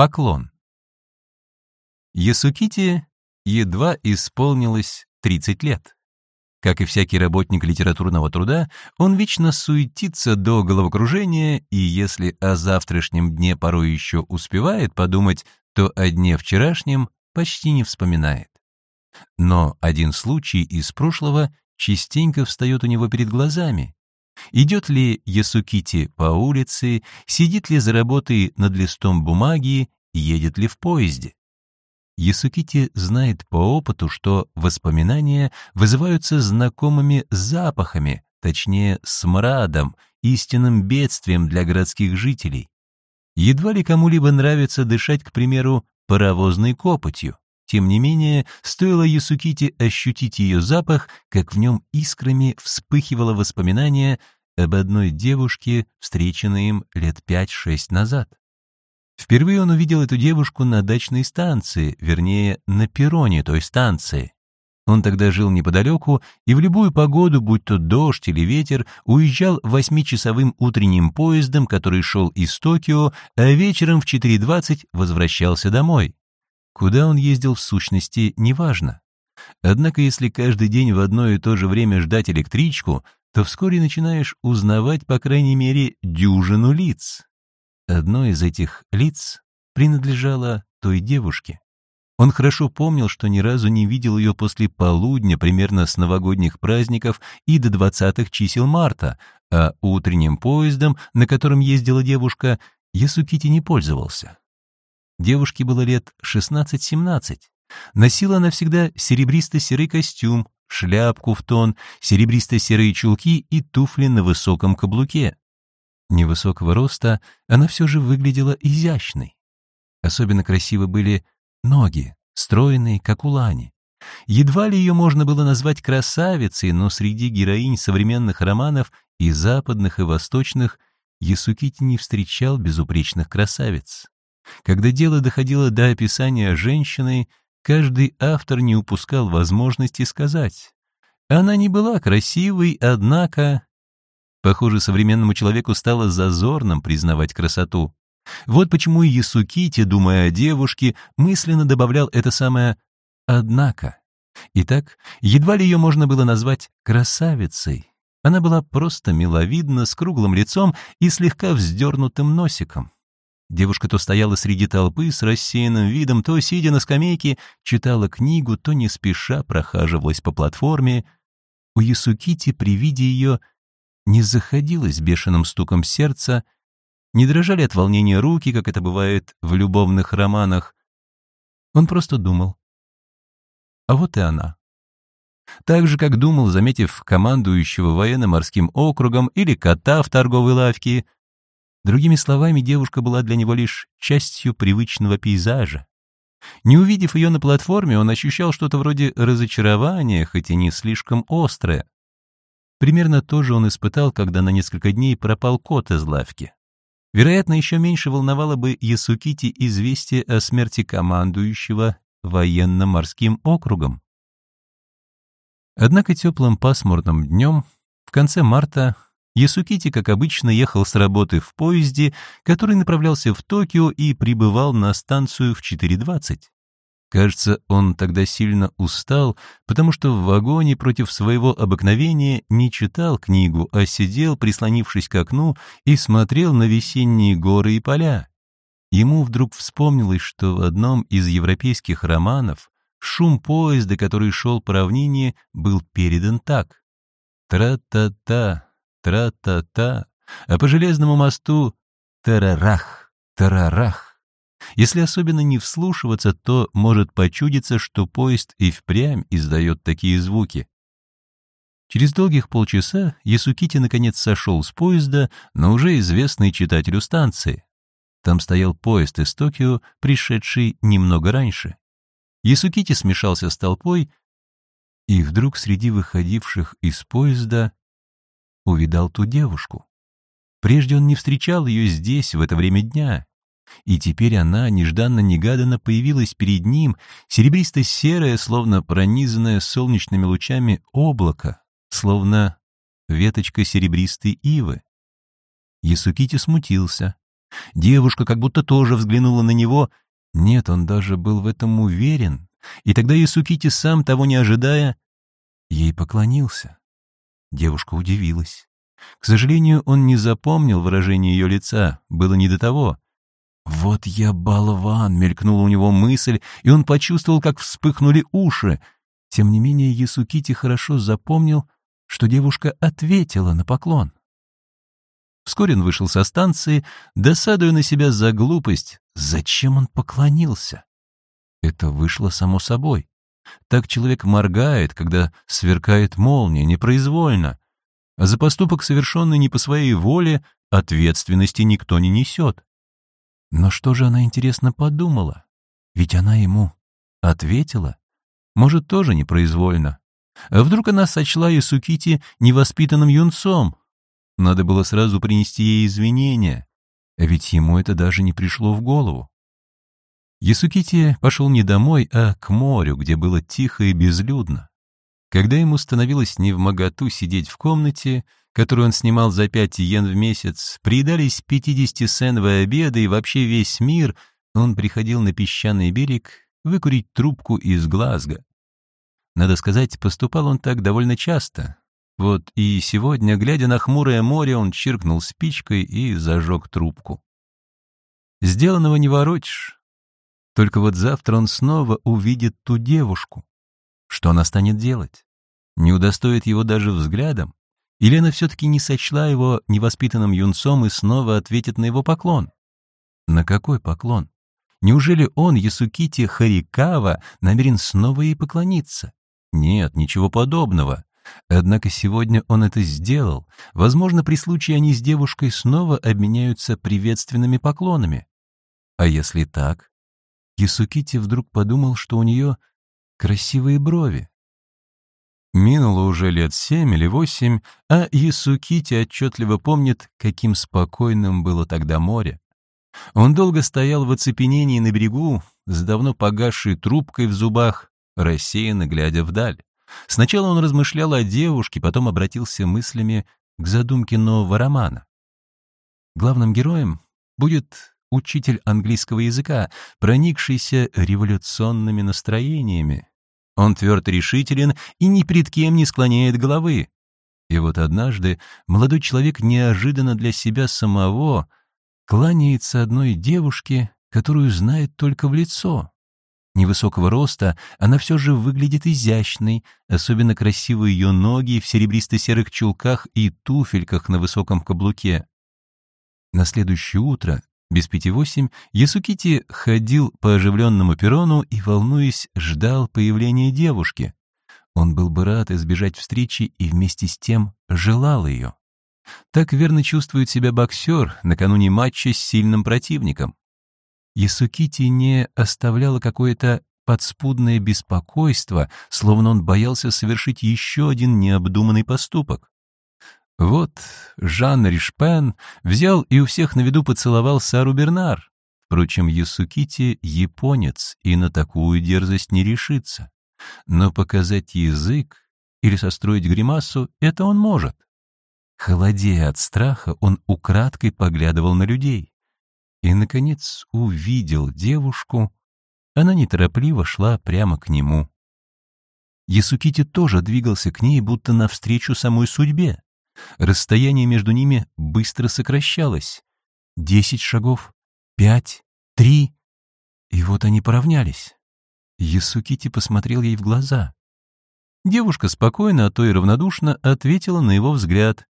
Поклон. Ясукити едва исполнилось 30 лет. Как и всякий работник литературного труда, он вечно суетится до головокружения, и если о завтрашнем дне порой еще успевает подумать, то о дне вчерашнем почти не вспоминает. Но один случай из прошлого частенько встает у него перед глазами. Идет ли Ясукити по улице, сидит ли за работой над листом бумаги, едет ли в поезде. Ясукити знает по опыту, что воспоминания вызываются знакомыми запахами, точнее, смрадом, истинным бедствием для городских жителей. Едва ли кому-либо нравится дышать, к примеру, паровозной копотью. Тем не менее, стоило Ясукити ощутить ее запах, как в нем искрами вспыхивало воспоминание об одной девушке, встреченной им лет пять-шесть назад. Впервые он увидел эту девушку на дачной станции, вернее, на перроне той станции. Он тогда жил неподалеку и в любую погоду, будь то дождь или ветер, уезжал восьмичасовым утренним поездом, который шел из Токио, а вечером в 4.20 возвращался домой. Куда он ездил в сущности, неважно. Однако если каждый день в одно и то же время ждать электричку, то вскоре начинаешь узнавать, по крайней мере, дюжину лиц. Одно из этих лиц принадлежало той девушке. Он хорошо помнил, что ни разу не видел ее после полудня, примерно с новогодних праздников и до двадцатых чисел марта, а утренним поездом, на котором ездила девушка, Ясукити не пользовался. Девушке было лет 16-17. Носила она всегда серебристо-серый костюм, шляпку в тон, серебристо-серые чулки и туфли на высоком каблуке. Невысокого роста она все же выглядела изящной. Особенно красивы были ноги, стройные, как у лани. Едва ли ее можно было назвать красавицей, но среди героинь современных романов и западных, и восточных Ясукити не встречал безупречных красавиц. Когда дело доходило до описания женщины, каждый автор не упускал возможности сказать. Она не была красивой, однако... Похоже, современному человеку стало зазорным признавать красоту. Вот почему Ясукити, думая о девушке, мысленно добавлял это самое «однако». Итак, едва ли ее можно было назвать красавицей. Она была просто миловидна, с круглым лицом и слегка вздернутым носиком. Девушка то стояла среди толпы с рассеянным видом, то, сидя на скамейке, читала книгу, то не спеша прохаживалась по платформе. У Ясукити при виде ее не заходилось бешеным стуком сердца, не дрожали от волнения руки, как это бывает в любовных романах. Он просто думал. А вот и она. Так же, как думал, заметив командующего военно-морским округом или кота в торговой лавке — Другими словами, девушка была для него лишь частью привычного пейзажа. Не увидев ее на платформе, он ощущал что-то вроде разочарования, хоть и не слишком острое. Примерно то же он испытал, когда на несколько дней пропал кот из лавки. Вероятно, еще меньше волновало бы Ясукити известие о смерти командующего военно-морским округом. Однако теплым пасмурным днем в конце марта Ясукити, как обычно, ехал с работы в поезде, который направлялся в Токио и прибывал на станцию в 4.20. Кажется, он тогда сильно устал, потому что в вагоне против своего обыкновения не читал книгу, а сидел, прислонившись к окну, и смотрел на весенние горы и поля. Ему вдруг вспомнилось, что в одном из европейских романов шум поезда, который шел по равнине, был передан так. «Тра-та-та, тра-та-та, а по железному мосту тарарах, тарарах. Если особенно не вслушиваться, то может почудиться, что поезд и впрямь издает такие звуки. Через долгих полчаса Ясукити наконец сошел с поезда, но уже известный читателю станции. Там стоял поезд из Токио, пришедший немного раньше. Ясукити смешался с толпой, и вдруг среди выходивших из поезда увидал ту девушку. Прежде он не встречал ее здесь, в это время дня. И теперь она, нежданно-негаданно, появилась перед ним, серебристо-серая, словно пронизанная солнечными лучами облако, словно веточка серебристой ивы. Ясукити смутился. Девушка как будто тоже взглянула на него. Нет, он даже был в этом уверен. И тогда Ясукити, сам того не ожидая, ей поклонился. Девушка удивилась. К сожалению, он не запомнил выражение ее лица, было не до того. «Вот я болван!» — мелькнула у него мысль, и он почувствовал, как вспыхнули уши. Тем не менее, Ясукити хорошо запомнил, что девушка ответила на поклон. Вскоре он вышел со станции, досадуя на себя за глупость. Зачем он поклонился? Это вышло само собой. Так человек моргает, когда сверкает молния, непроизвольно. А за поступок, совершенный не по своей воле, ответственности никто не несет. Но что же она, интересно, подумала? Ведь она ему ответила. Может, тоже непроизвольно. А вдруг она сочла Исукити невоспитанным юнцом? Надо было сразу принести ей извинения. А ведь ему это даже не пришло в голову. Ясукити пошел не домой, а к морю, где было тихо и безлюдно. Когда ему становилось не в моготу сидеть в комнате, которую он снимал за пять йен в месяц, приедались 50-сеновые обеды и вообще весь мир, он приходил на песчаный берег выкурить трубку из Глазго. Надо сказать, поступал он так довольно часто. Вот и сегодня, глядя на хмурое море, он чиркнул спичкой и зажег трубку. Сделанного не воротишь. Только вот завтра он снова увидит ту девушку. Что она станет делать? Не удостоит его даже взглядом? Она все-таки не сочла его невоспитанным юнцом и снова ответит на его поклон? На какой поклон? Неужели он, Ясукити Харикава, намерен снова ей поклониться? Нет, ничего подобного. Однако сегодня он это сделал. Возможно, при случае они с девушкой снова обменяются приветственными поклонами. А если так? Ясукити вдруг подумал, что у нее красивые брови. Минуло уже лет семь или восемь, а Ясукити отчетливо помнит, каким спокойным было тогда море. Он долго стоял в оцепенении на берегу, с давно погасшей трубкой в зубах, рассеянно глядя вдаль. Сначала он размышлял о девушке, потом обратился мыслями к задумке нового романа. Главным героем будет учитель английского языка, проникшийся революционными настроениями. Он тверд решителен и ни пред кем не склоняет головы. И вот однажды молодой человек неожиданно для себя самого кланяется одной девушке, которую знает только в лицо. Невысокого роста, она все же выглядит изящной, особенно красивы ее ноги в серебристо-серых чулках и туфельках на высоком каблуке. На следующее утро без пяти восемь Ясукити ходил по оживленному перрону и, волнуясь, ждал появления девушки. Он был бы рад избежать встречи и вместе с тем желал ее. Так верно чувствует себя боксер накануне матча с сильным противником. Ясукити не оставляло какое-то подспудное беспокойство, словно он боялся совершить еще один необдуманный поступок. Вот Жан Ришпен взял и у всех на виду поцеловал Сару Бернар. Впрочем, Ясукити — японец и на такую дерзость не решится. Но показать язык или состроить гримасу — это он может. Холодея от страха, он украдкой поглядывал на людей. И, наконец, увидел девушку. Она неторопливо шла прямо к нему. Ясукити тоже двигался к ней, будто навстречу самой судьбе. Расстояние между ними быстро сокращалось. Десять шагов, пять, три. И вот они поравнялись. Ясукити посмотрел ей в глаза. Девушка спокойно, а то и равнодушно ответила на его взгляд.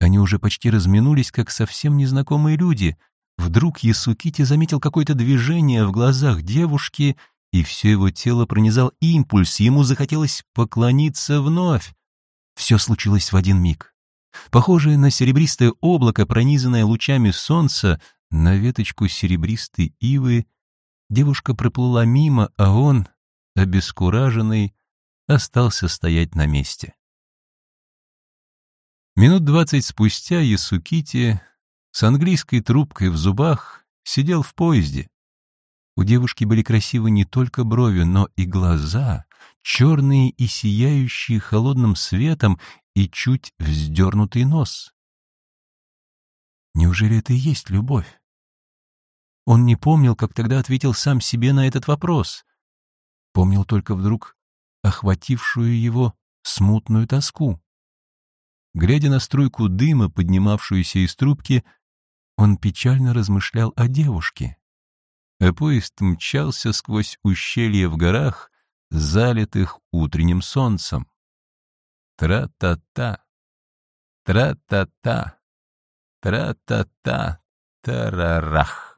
Они уже почти разминулись, как совсем незнакомые люди. Вдруг Ясукити заметил какое-то движение в глазах девушки, и все его тело пронизал импульс, ему захотелось поклониться вновь. Все случилось в один миг. Похожее на серебристое облако, пронизанное лучами солнца, на веточку серебристой ивы, девушка проплыла мимо, а он, обескураженный, остался стоять на месте. Минут двадцать спустя Ясукити с английской трубкой в зубах сидел в поезде. У девушки были красивы не только брови, но и глаза, черные и сияющие холодным светом, и чуть вздернутый нос. Неужели это и есть любовь? Он не помнил, как тогда ответил сам себе на этот вопрос. Помнил только вдруг охватившую его смутную тоску. Глядя на струйку дыма, поднимавшуюся из трубки, он печально размышлял о девушке. А поезд мчался сквозь ущелья в горах, залитых утренним солнцем. Тра-та-та, тра-та-та, тра-та-та, тарарах.